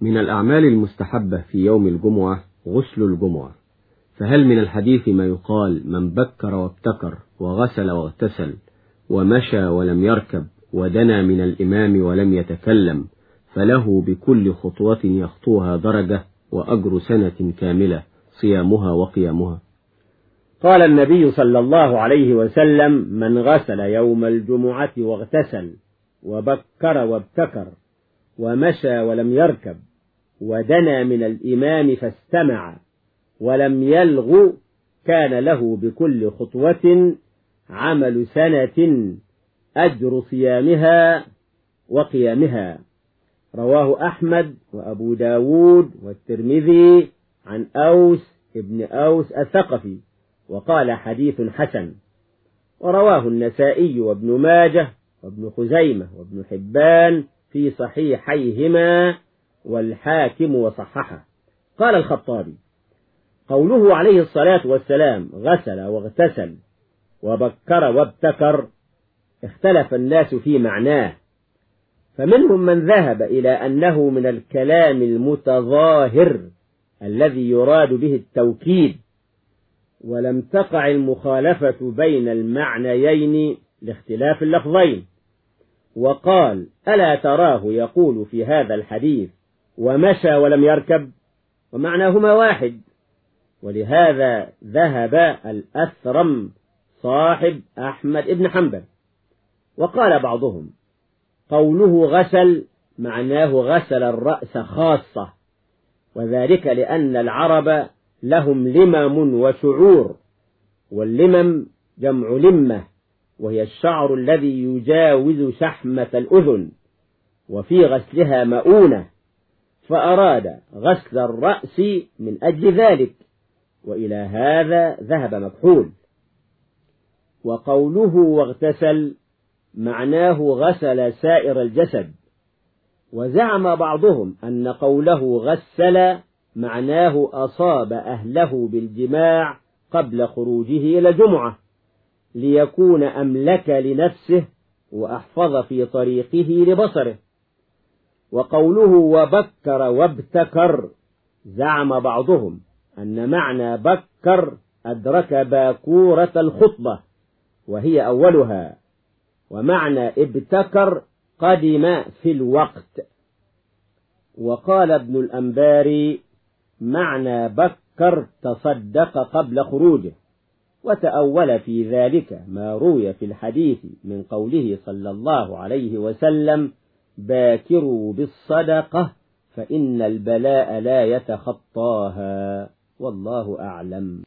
من الأعمال المستحبة في يوم الجمعة غسل الجمعة. فهل من الحديث ما يقال من بكر وابتكر وغسل واغتسل ومشى ولم يركب ودنا من الإمام ولم يتكلم فله بكل خطوة يخطوها درجة وأجر سنة كاملة صيامها وقيامها. قال النبي صلى الله عليه وسلم من غسل يوم الجمعة واغتسل وبكر وابتكر ومشى ولم يركب ودنا من الإمام فاستمع ولم يلغ كان له بكل خطوة عمل سنة أجر صيامها وقيامها. رواه أحمد وأبو داود والترمذي عن أوس ابن أوس الثقفي وقال حديث حسن. ورواه النسائي وابن ماجه وابن خزيمة وابن حبان في صحيحيهما والحاكم وصححه. قال الخطابي قوله عليه الصلاة والسلام غسل واغتسل وبكر وابتكر اختلف الناس في معناه فمنهم من ذهب إلى أنه من الكلام المتظاهر الذي يراد به التوكيد ولم تقع المخالفة بين المعنيين لاختلاف اللفظين. وقال ألا تراه يقول في هذا الحديث ومشى ولم يركب ومعناهما واحد. ولهذا ذهب الأثرم صاحب أحمد بن حنبل وقال بعضهم قوله غسل معناه غسل الرأس خاصة وذلك لأن العرب لهم لمم وشعور واللمم جمع لمة وهي الشعر الذي يجاوز شحمة الأذن وفي غسلها مؤونة. فأراد غسل الرأس من أجل ذلك وإلى هذا ذهب مكحول. وقوله واغتسل معناه غسل سائر الجسد. وزعم بعضهم أن قوله غسل معناه أصاب أهله بالجماع قبل خروجه إلى الجمعة ليكون أملك لنفسه وأحفظ في طريقه لبصره. وقوله وبكر وابتكر زعم بعضهم أن معنى بكر أدرك باكورة الخطبة وهي أولها ومعنى ابتكر قدم في الوقت. وقال ابن الأنباري معنى بكر تصدق قبل خروجه وتأول في ذلك ما روي في الحديث من قوله صلى الله عليه وسلم باكروا بالصدقة فإن البلاء لا يتخطاها. والله أعلم.